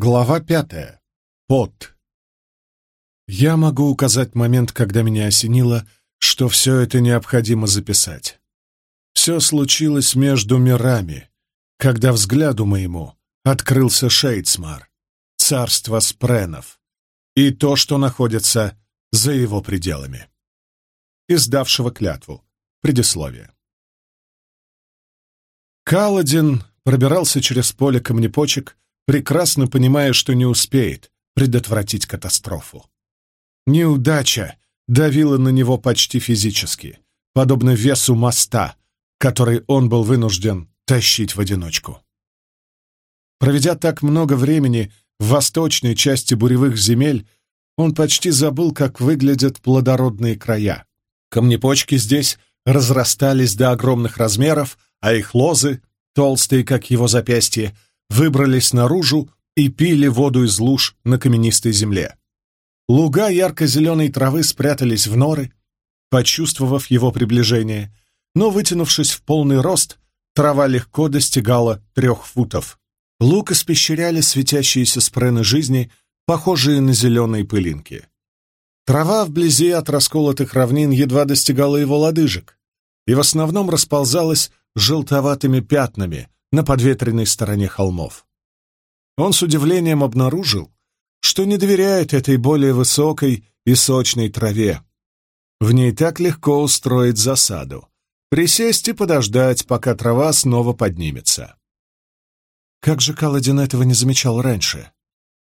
Глава пятая. Пот. Я могу указать момент, когда меня осенило, что все это необходимо записать. Все случилось между мирами, когда взгляду моему открылся Шейдсмар, царство спренов, и то, что находится за его пределами. Издавшего клятву. Предисловие. Каладин пробирался через поле камнепочек, прекрасно понимая, что не успеет предотвратить катастрофу. Неудача давила на него почти физически, подобно весу моста, который он был вынужден тащить в одиночку. Проведя так много времени в восточной части буревых земель, он почти забыл, как выглядят плодородные края. Камнепочки здесь разрастались до огромных размеров, а их лозы, толстые, как его запястье, выбрались наружу и пили воду из луж на каменистой земле. Луга ярко-зеленой травы спрятались в норы, почувствовав его приближение, но, вытянувшись в полный рост, трава легко достигала трех футов. Лук испещряли светящиеся спрены жизни, похожие на зеленые пылинки. Трава вблизи от расколотых равнин едва достигала его лодыжек и в основном расползалась желтоватыми пятнами, на подветренной стороне холмов. Он с удивлением обнаружил, что не доверяет этой более высокой и сочной траве. В ней так легко устроить засаду, присесть и подождать, пока трава снова поднимется. Как же Каладин этого не замечал раньше?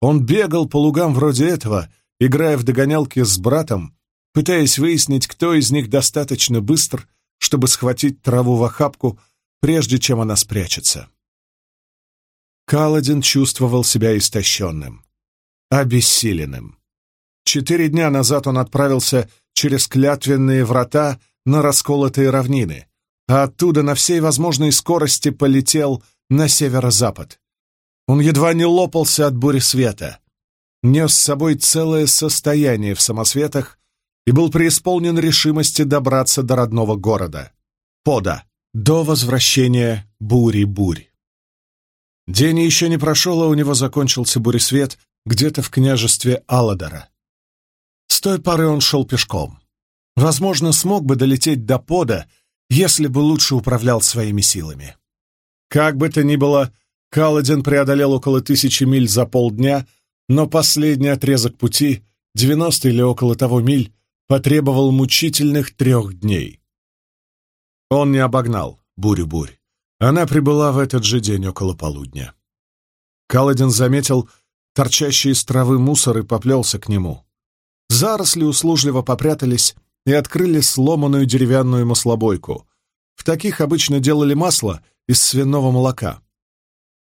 Он бегал по лугам вроде этого, играя в догонялки с братом, пытаясь выяснить, кто из них достаточно быстр, чтобы схватить траву в охапку прежде чем она спрячется. Каладин чувствовал себя истощенным, обессиленным. Четыре дня назад он отправился через клятвенные врата на расколотые равнины, а оттуда на всей возможной скорости полетел на северо-запад. Он едва не лопался от бури света, нес с собой целое состояние в самосветах и был преисполнен решимости добраться до родного города — Пода до возвращения бури-бурь. День еще не прошел, а у него закончился буресвет где-то в княжестве Алладора. С той поры он шел пешком. Возможно, смог бы долететь до пода, если бы лучше управлял своими силами. Как бы то ни было, Каладин преодолел около тысячи миль за полдня, но последний отрезок пути, 90 или около того миль, потребовал мучительных трех дней. Он не обогнал бурю-бурь. Она прибыла в этот же день около полудня. Каладин заметил торчащий из травы мусор и поплелся к нему. Заросли услужливо попрятались и открыли сломанную деревянную маслобойку. В таких обычно делали масло из свиного молока.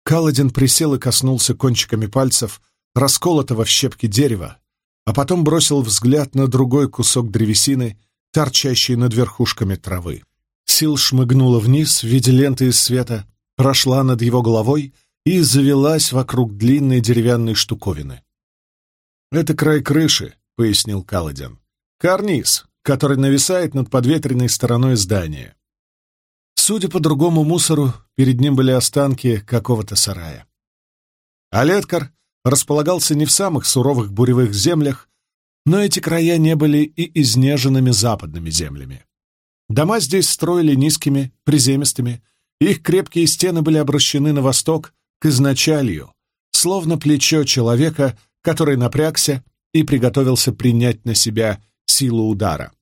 Каладин присел и коснулся кончиками пальцев расколотого в щепки дерева, а потом бросил взгляд на другой кусок древесины, торчащий над верхушками травы. Сил шмыгнула вниз в виде ленты из света, прошла над его головой и завелась вокруг длинной деревянной штуковины. «Это край крыши», — пояснил Каладин. «Карниз, который нависает над подветренной стороной здания. Судя по другому мусору, перед ним были останки какого-то сарая. Алеткар располагался не в самых суровых буревых землях, но эти края не были и изнеженными западными землями. Дома здесь строили низкими, приземистыми, их крепкие стены были обращены на восток, к изначалью, словно плечо человека, который напрягся и приготовился принять на себя силу удара.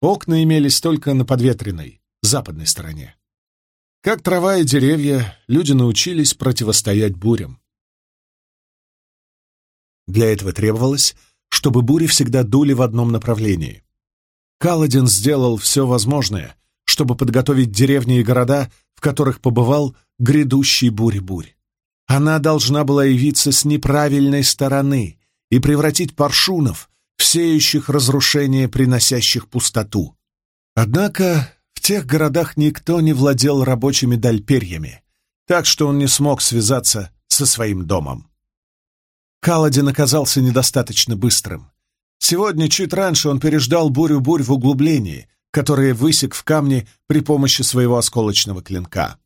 Окна имелись только на подветренной, западной стороне. Как трава и деревья, люди научились противостоять бурям. Для этого требовалось, чтобы бури всегда дули в одном направлении. Каладин сделал все возможное, чтобы подготовить деревни и города, в которых побывал грядущий бурь-бурь. Она должна была явиться с неправильной стороны и превратить паршунов в сеющих разрушение, приносящих пустоту. Однако в тех городах никто не владел рабочими дальперьями, так что он не смог связаться со своим домом. Каладин оказался недостаточно быстрым. Сегодня, чуть раньше, он переждал бурю-бурь в углублении, которое высек в камне при помощи своего осколочного клинка.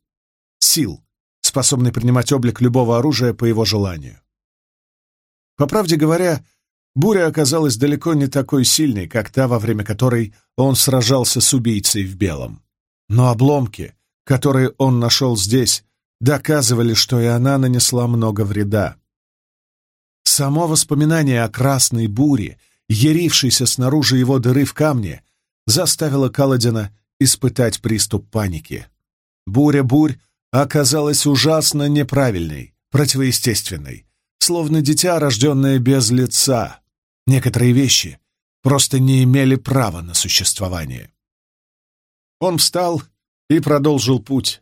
Сил, способный принимать облик любого оружия по его желанию. По правде говоря, буря оказалась далеко не такой сильной, как та, во время которой он сражался с убийцей в белом. Но обломки, которые он нашел здесь, доказывали, что и она нанесла много вреда. Само воспоминание о красной буре, ярившейся снаружи его дыры в камне, заставило Каладина испытать приступ паники. Буря-бурь оказалась ужасно неправильной, противоестественной, словно дитя, рожденное без лица. Некоторые вещи просто не имели права на существование. Он встал и продолжил путь.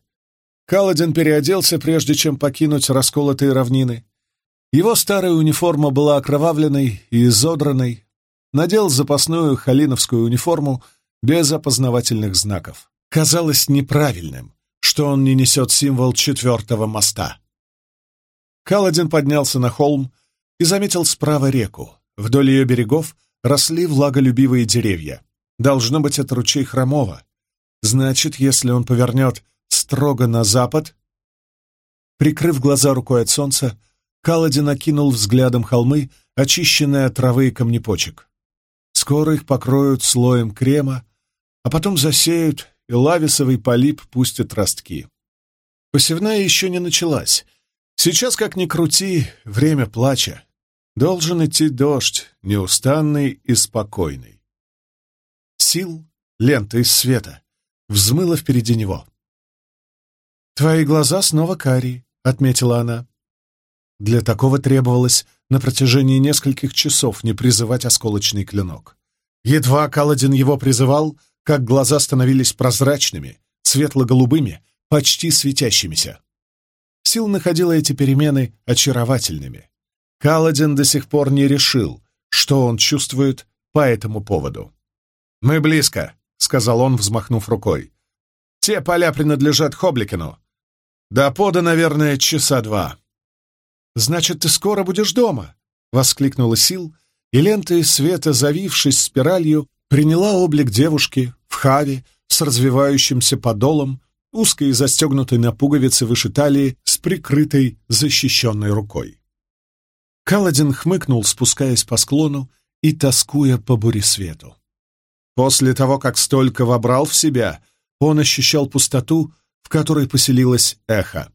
Каладин переоделся, прежде чем покинуть расколотые равнины. Его старая униформа была окровавленной и изодранной. Надел запасную халиновскую униформу без опознавательных знаков. Казалось неправильным, что он не несет символ четвертого моста. Каладин поднялся на холм и заметил справа реку. Вдоль ее берегов росли влаголюбивые деревья. Должно быть, это ручей Хромова. Значит, если он повернет строго на запад... Прикрыв глаза рукой от солнца, Каладин окинул взглядом холмы, очищенные от травы и камнепочек. Скоро их покроют слоем крема, а потом засеют и лависовый полип пустит ростки. Посевная еще не началась. Сейчас, как ни крути, время плача. Должен идти дождь, неустанный и спокойный. Сил, лента из света, взмыла впереди него. «Твои глаза снова карие», — отметила она. Для такого требовалось на протяжении нескольких часов не призывать осколочный клинок. Едва Каладин его призывал, как глаза становились прозрачными, светло-голубыми, почти светящимися. Сил находила эти перемены очаровательными. Каладин до сих пор не решил, что он чувствует по этому поводу. «Мы близко», — сказал он, взмахнув рукой. «Те поля принадлежат Хобликину. До пода, наверное, часа два». «Значит, ты скоро будешь дома?» — воскликнула Сил, и лента из света, завившись спиралью, приняла облик девушки в хаве с развивающимся подолом, узкой и застегнутой на пуговицы выше талии с прикрытой защищенной рукой. Каладин хмыкнул, спускаясь по склону и тоскуя по буресвету. После того, как столько вобрал в себя, он ощущал пустоту, в которой поселилось эхо.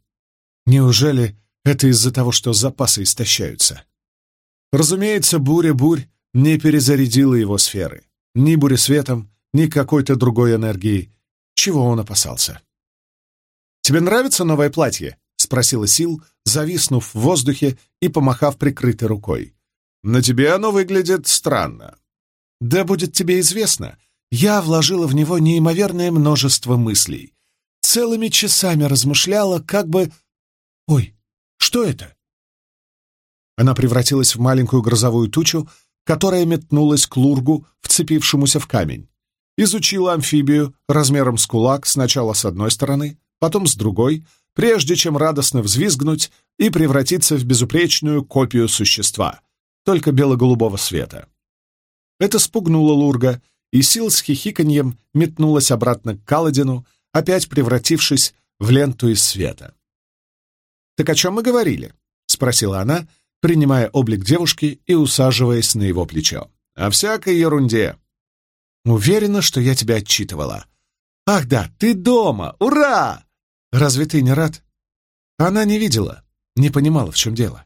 Неужели это из-за того, что запасы истощаются? Разумеется, буря-бурь не перезарядила его сферы ни буресветом, ни какой-то другой энергией. Чего он опасался? «Тебе нравится новое платье?» — спросила Сил, зависнув в воздухе и помахав прикрытой рукой. «На тебе оно выглядит странно». «Да будет тебе известно, я вложила в него неимоверное множество мыслей. Целыми часами размышляла, как бы... Ой, что это?» Она превратилась в маленькую грозовую тучу, которая метнулась к лургу, вцепившемуся в камень. Изучила амфибию размером с кулак сначала с одной стороны, потом с другой, прежде чем радостно взвизгнуть и превратиться в безупречную копию существа, только бело-голубого света. Это спугнуло Лурга, и сил с хихиканьем метнулась обратно к Каладину, опять превратившись в ленту из света. «Так о чем мы говорили?» — спросила она, принимая облик девушки и усаживаясь на его плечо. «О всякой ерунде». «Уверена, что я тебя отчитывала». «Ах да, ты дома! Ура! Разве ты не рад?» Она не видела, не понимала, в чем дело.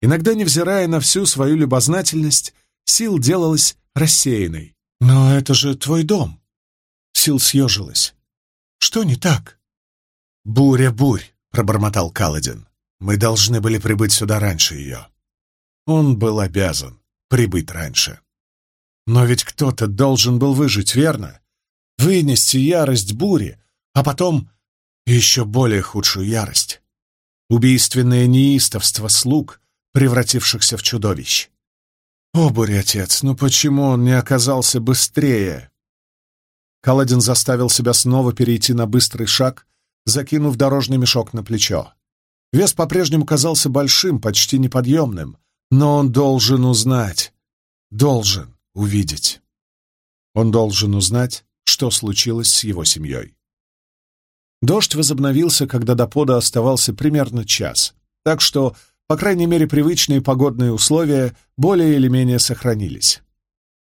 Иногда, невзирая на всю свою любознательность, Сил делалась рассеянной. «Но это же твой дом!» Сил съежилась. «Что не так?» «Буря-бурь!» — пробормотал Каладин. Мы должны были прибыть сюда раньше ее. Он был обязан прибыть раньше. Но ведь кто-то должен был выжить, верно? Вынести ярость бури, а потом еще более худшую ярость. Убийственное неистовство слуг, превратившихся в чудовищ. О, буря, отец, ну почему он не оказался быстрее? Каладин заставил себя снова перейти на быстрый шаг, закинув дорожный мешок на плечо. Вес по-прежнему казался большим, почти неподъемным, но он должен узнать, должен увидеть. Он должен узнать, что случилось с его семьей. Дождь возобновился, когда до пода оставался примерно час, так что по крайней мере, привычные погодные условия более или менее сохранились.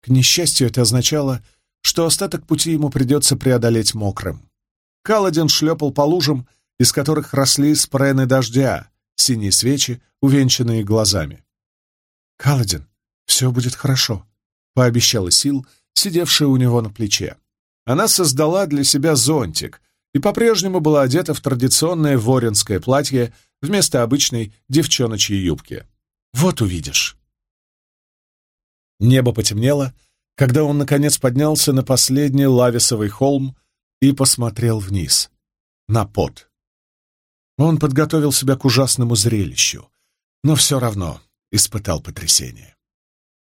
К несчастью, это означало, что остаток пути ему придется преодолеть мокрым. Каладин шлепал по лужам, из которых росли спрены дождя, синие свечи, увенчанные глазами. «Каладин, все будет хорошо», — пообещала Сил, сидевшая у него на плече. Она создала для себя зонтик и по-прежнему была одета в традиционное воринское платье вместо обычной девчоночьей юбки. «Вот увидишь». Небо потемнело, когда он, наконец, поднялся на последний лависовый холм и посмотрел вниз, на пот. Он подготовил себя к ужасному зрелищу, но все равно испытал потрясение.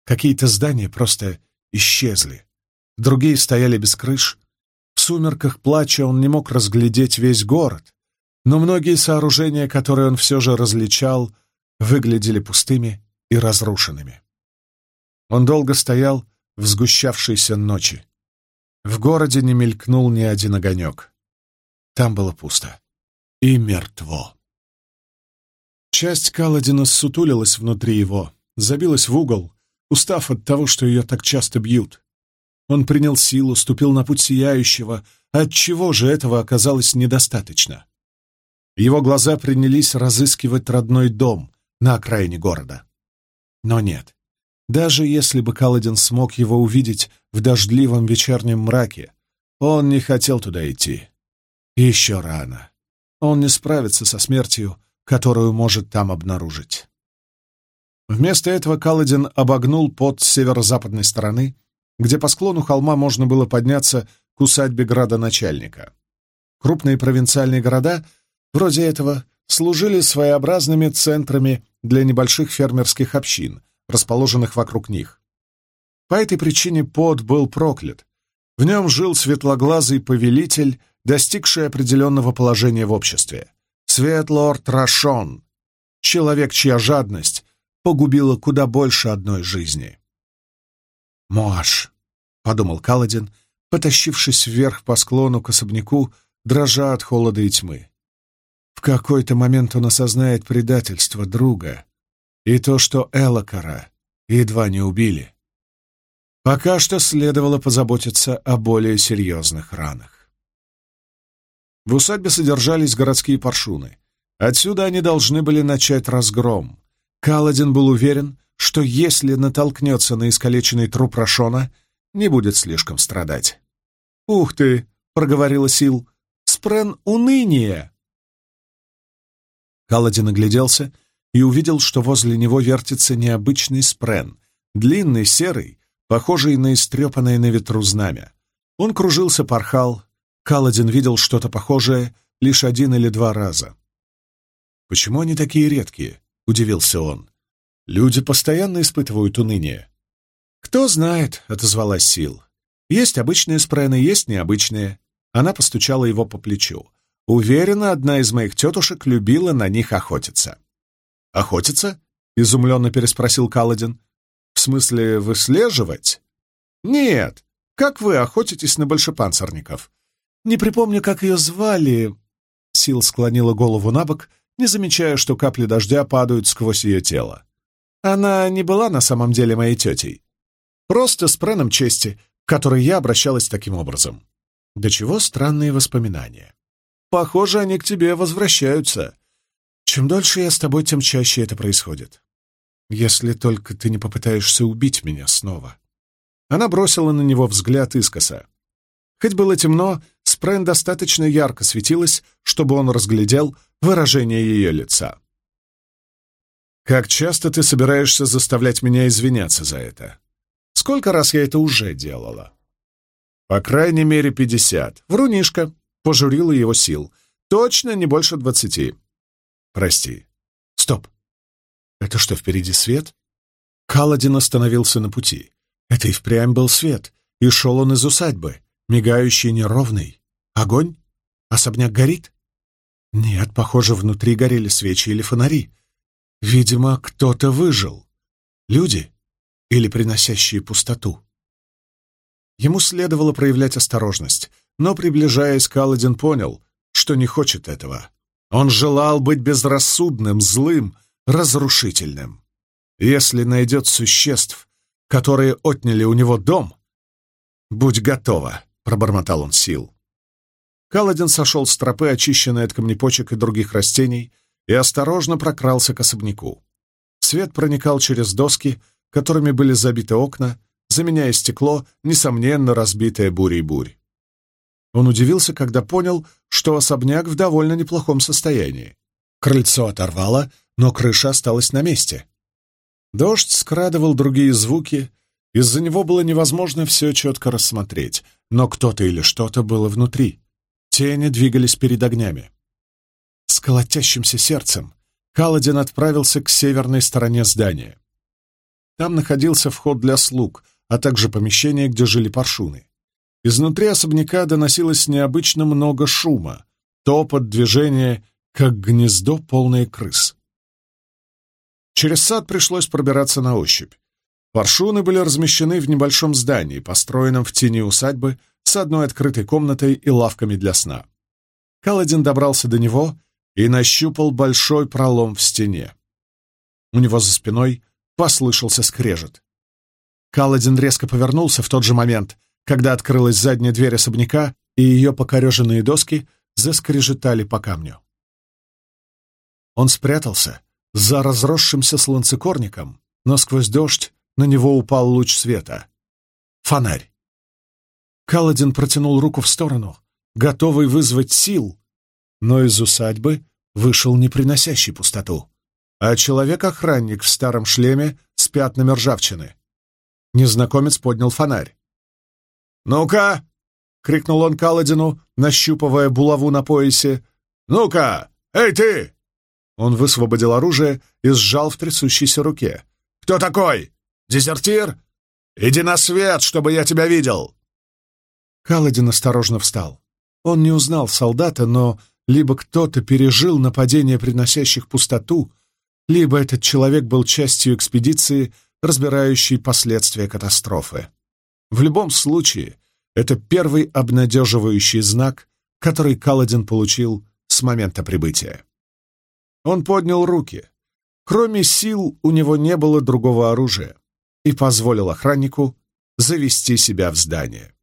Какие-то здания просто исчезли, другие стояли без крыш. В сумерках плача он не мог разглядеть весь город, но многие сооружения, которые он все же различал, выглядели пустыми и разрушенными. Он долго стоял в сгущавшейся ночи. В городе не мелькнул ни один огонек. Там было пусто и мертво. Часть Каладина ссутулилась внутри его, забилась в угол, устав от того, что ее так часто бьют. Он принял силу, ступил на путь сияющего, отчего же этого оказалось недостаточно. Его глаза принялись разыскивать родной дом на окраине города. Но нет, даже если бы Каладин смог его увидеть в дождливом вечернем мраке, он не хотел туда идти. Еще рано. Он не справится со смертью, которую может там обнаружить. Вместо этого Каладин обогнул под северо-западной стороны, где по склону холма можно было подняться к усадьбе градоначальника. Крупные провинциальные города, вроде этого, служили своеобразными центрами для небольших фермерских общин, расположенных вокруг них. По этой причине Под был проклят. В нем жил светлоглазый повелитель, достигший определенного положения в обществе. Светлорд Рашон, человек, чья жадность погубила куда больше одной жизни. «Моаш», — подумал Каладин, потащившись вверх по склону к особняку, дрожа от холода и тьмы. В какой-то момент он осознает предательство друга, и то, что Элокара едва не убили. Пока что следовало позаботиться о более серьезных ранах. В усадьбе содержались городские паршуны. Отсюда они должны были начать разгром. Каладин был уверен, что если натолкнется на искалеченный труп Рашона, не будет слишком страдать. «Ух ты!» — проговорила Сил. «Спрен уныние!» Каладин огляделся и увидел, что возле него вертится необычный спрен, длинный, серый, похожий на истрепанное на ветру знамя. Он кружился, порхал. Каладин видел что-то похожее лишь один или два раза. «Почему они такие редкие?» — удивился он. «Люди постоянно испытывают уныние». «Кто знает», — отозвалась Сил. «Есть обычные спрены, есть необычные». Она постучала его по плечу. Уверена, одна из моих тетушек любила на них охотиться. «Охотиться?» — изумленно переспросил Каладин. «В смысле, выслеживать?» «Нет. Как вы охотитесь на большепанцирников?» «Не припомню, как ее звали...» Сил склонила голову на бок, не замечая, что капли дождя падают сквозь ее тело. «Она не была на самом деле моей тетей. Просто с преном чести, к которой я обращалась таким образом. До чего странные воспоминания. Похоже, они к тебе возвращаются. Чем дольше я с тобой, тем чаще это происходит. Если только ты не попытаешься убить меня снова. Она бросила на него взгляд искоса. Хоть было темно, Спрен достаточно ярко светилась, чтобы он разглядел выражение ее лица. «Как часто ты собираешься заставлять меня извиняться за это? Сколько раз я это уже делала?» «По крайней мере, пятьдесят. Врунишка», — пожурила его сил. «Точно не больше двадцати. Прости. Стоп. Это что, впереди свет? Каладин остановился на пути. Это и впрямь был свет, и шел он из усадьбы, мигающий неровный. Огонь? Особняк горит? Нет, похоже, внутри горели свечи или фонари. Видимо, кто-то выжил. Люди или приносящие пустоту. Ему следовало проявлять осторожность, но, приближаясь, Каладин понял, что не хочет этого. Он желал быть безрассудным, злым, разрушительным. Если найдет существ, которые отняли у него дом, будь готова, — пробормотал он сил. Каладин сошел с тропы, очищенной от камнепочек и других растений, и осторожно прокрался к особняку. Свет проникал через доски, которыми были забиты окна, заменяя стекло, несомненно, разбитое бурей-бурь. Он удивился, когда понял, что особняк в довольно неплохом состоянии. Крыльцо оторвало, но крыша осталась на месте. Дождь скрадывал другие звуки, из-за него было невозможно все четко рассмотреть, но кто-то или что-то было внутри. Тени двигались перед огнями. С колотящимся сердцем Каладин отправился к северной стороне здания. Там находился вход для слуг, а также помещение, где жили паршуны. Изнутри особняка доносилось необычно много шума, топот, движение, как гнездо, полное крыс. Через сад пришлось пробираться на ощупь. Паршуны были размещены в небольшом здании, построенном в тени усадьбы, с одной открытой комнатой и лавками для сна. Каладин добрался до него и нащупал большой пролом в стене. У него за спиной послышался скрежет. Каладин резко повернулся в тот же момент, когда открылась задняя дверь особняка, и ее покореженные доски заскрежетали по камню. Он спрятался за разросшимся слонцекорником, но сквозь дождь на него упал луч света. Фонарь. Каладин протянул руку в сторону, готовый вызвать сил, но из усадьбы вышел не приносящий пустоту, а человек-охранник в старом шлеме с пятнами ржавчины. Незнакомец поднял фонарь. «Ну-ка!» — крикнул он Каладину, нащупывая булаву на поясе. «Ну-ка! Эй, ты!» Он высвободил оружие и сжал в трясущейся руке. «Кто такой? Дезертир? Иди на свет, чтобы я тебя видел!» Каладин осторожно встал. Он не узнал солдата, но либо кто-то пережил нападение приносящих пустоту, либо этот человек был частью экспедиции, разбирающей последствия катастрофы. В любом случае, это первый обнадеживающий знак, который Каладин получил с момента прибытия. Он поднял руки. Кроме сил у него не было другого оружия и позволил охраннику завести себя в здание.